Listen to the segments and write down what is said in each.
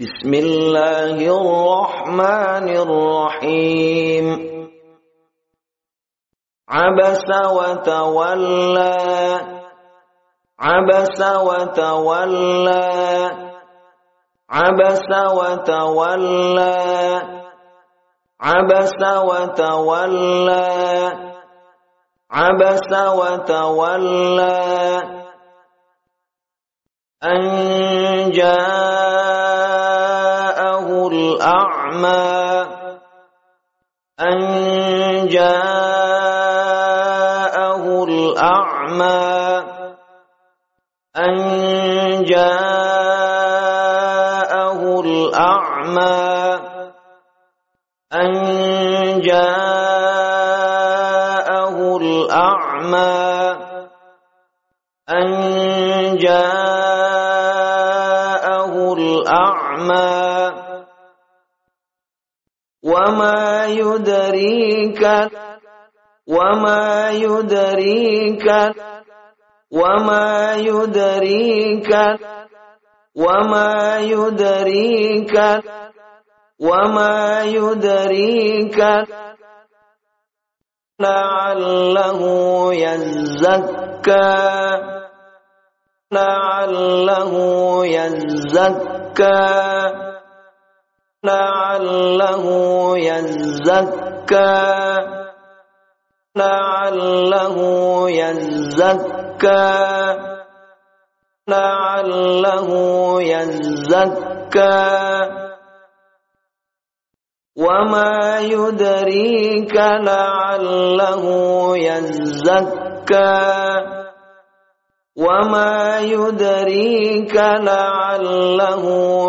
بسم الله الرحمن الرحيم. عبس وتولى عبس وتولى عبس وتولى عبس وتولى عبس وتولى. أن جاءه أن جاءه الأعمى أن جاءه الأعمى وما يدريك وما يدريك وما يدريك وما يدريك وما يدريك لعله يزكى لعله يزكى لعله يزكى لعله يزكى لعله يزكى وما يدريك لعله يزكى وما يدريك لعله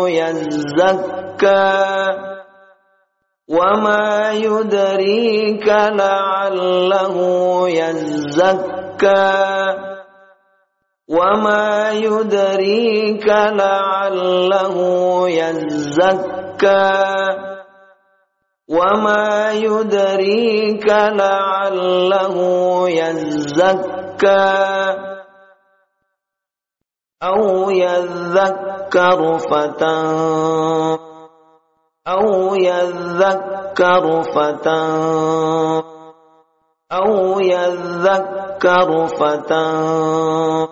يزكى وما يدريك لعله يزكى وما يدريك لعله يزكى وما يدريك لعله يزكى أو يذكر فتن أو يذكر فتن أو يذكر فتن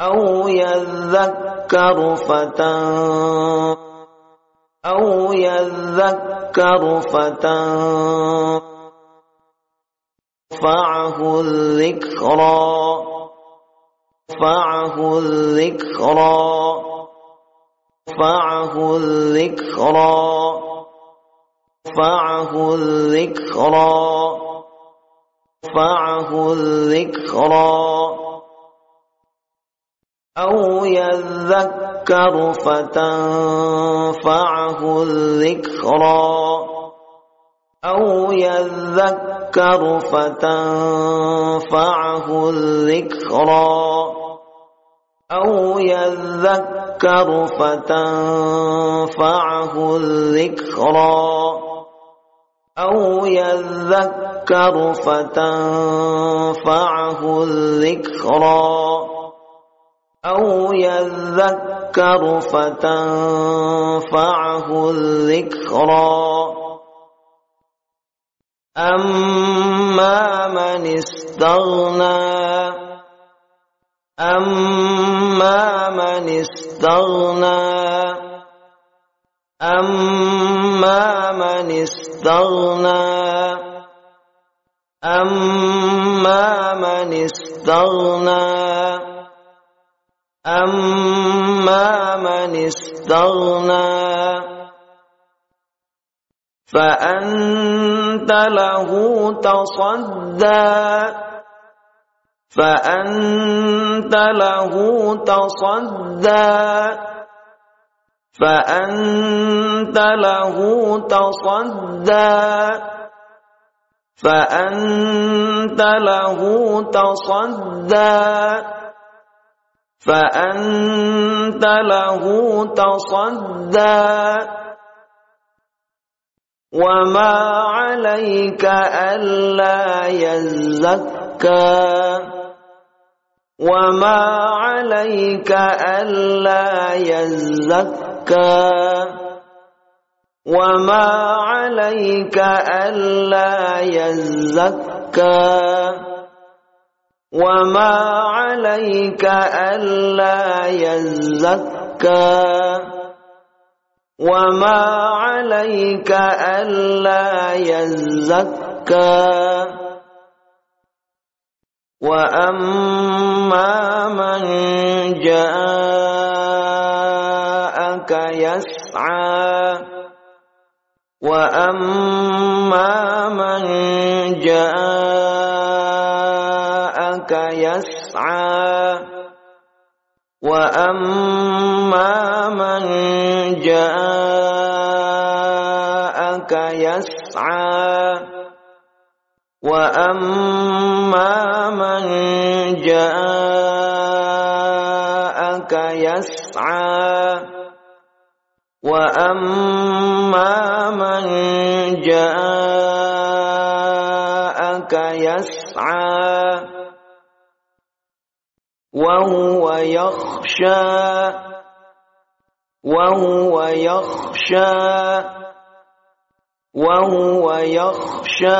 أو يذكر فتن أو يذكر فتن فعه الذكرى فعه الذكرى فعه الذكرى فعه الذكرى فعه الذكرى. أو يذكر فتنفعه الذكرى. أو يذكر فتنفعه الذكرى. أو يذكر فتنفعه الذكرى. أو يذكر فتنفعه الذكرى. أو يذكر فتنفعه الذكرى. أما من استغنى أما من استغنى أما من استغنى أما من استغنى. أما من استغنى فأنت له تصدى فأنت له تصدى فأنت له تصدى فأنت له تصدى فأنت له تصدى. وما عليك ألا يزكى. وما عليك ألا يزكى. وما عليك ألا يزكى. وما عليك ألا يزكى وما عليك ألا يزكى وأما من جاءك يسعى وأما من جاءك يسعى وأما من جاءك يسعى. وأما من جاءك يسعى. وأما من جاءك يسعى. وهو يخشى وهو يخشى وهو يخشى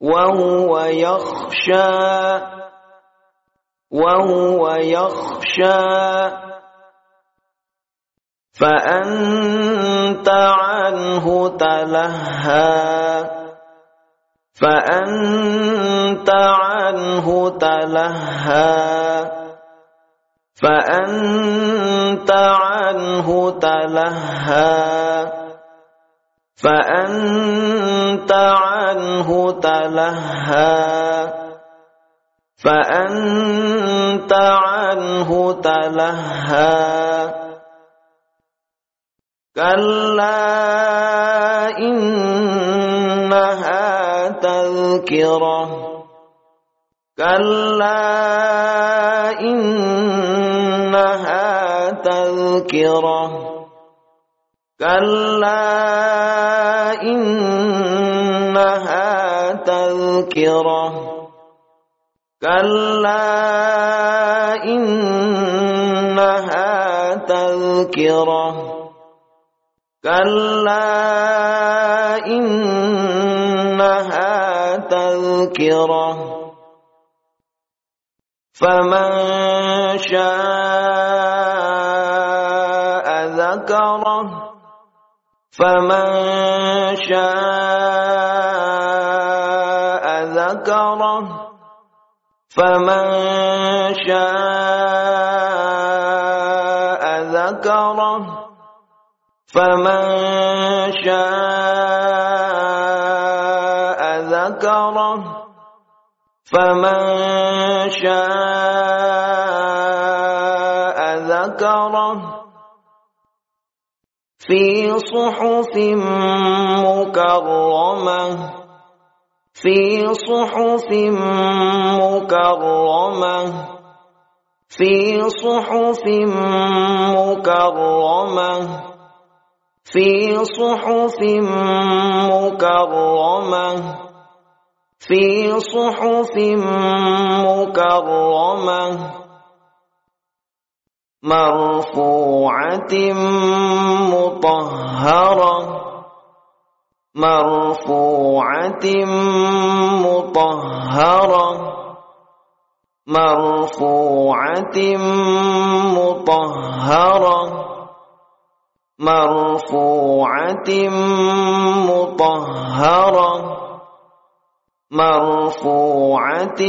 وهو يخشى وهو يخشى. فأنت عنه تلهى. فأنت عنه تلهى. فأنت عنه تلهى. فأنت عنه تلهى. فأنت عنه تلهى. كلا إنها تذكرة. كلا إنها تذكرة. كلا إنها تذكرة. كلا إنها تذكرة. كلا تذكرة فمن شاء ذكره فمن شاء ذكره فمن شاء ذكره فمن شاء ذكره فمن شاء ذكره في صحف مكرمة في صحف مكرمة في صحف مكرمة في صحف مكرمة. في صحف مكرمة مرفوعة مطهرة مرفوعة مطهرة مرفوعة مطهرة مرفوعة مطهرة مرفوعة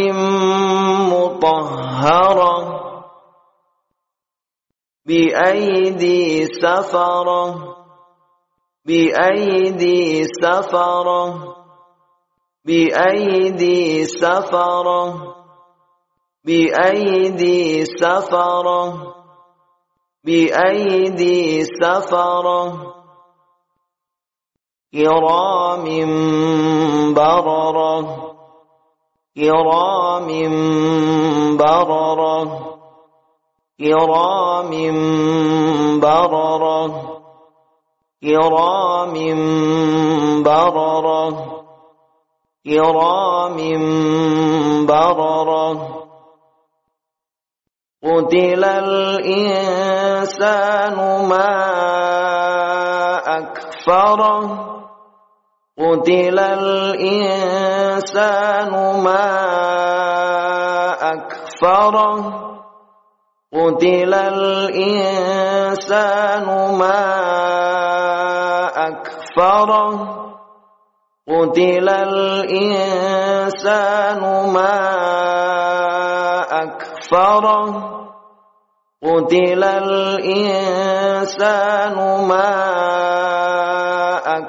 مطهرة بأيدي سفرة بأيدي سفرة بأيدي سفرة بأيدي سفرة بأيدي سفرة كرام بررة كرام بررة كرام بررة كرام بررة كرام بررة. قتل الإنسان ما أكفره قتل الإنسان ما أكفره قتل الإنسان ما أكفره قتل الإنسان ما أكفره قتل الإنسان ما أكفره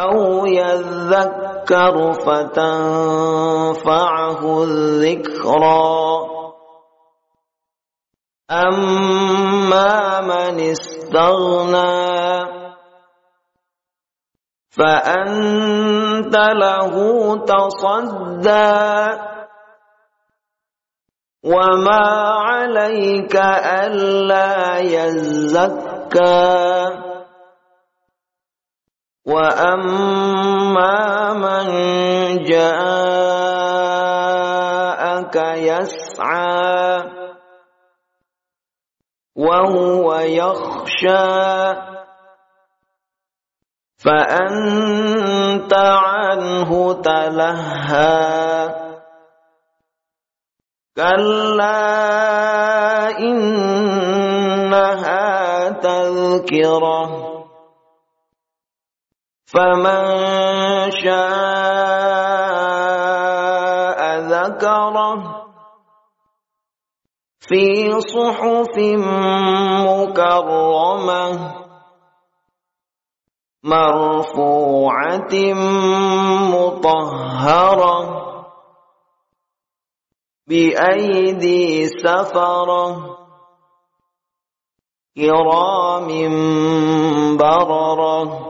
أو يذكر فتنفعه الذكرى. أما من استغنى فأنت له تصدى. وما عليك ألا يزكى. وأما من جاءك يسعى وهو يخشى فأنت عنه تلهى كلا إنها تذكرة فمن شاء ذكره في صحف مكرمة مرفوعة مطهرة بأيدي سفرة كرام بررة